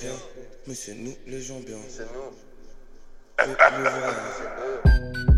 bien, mais c'est nous les gens bien. C'est nous. Le, le voilà.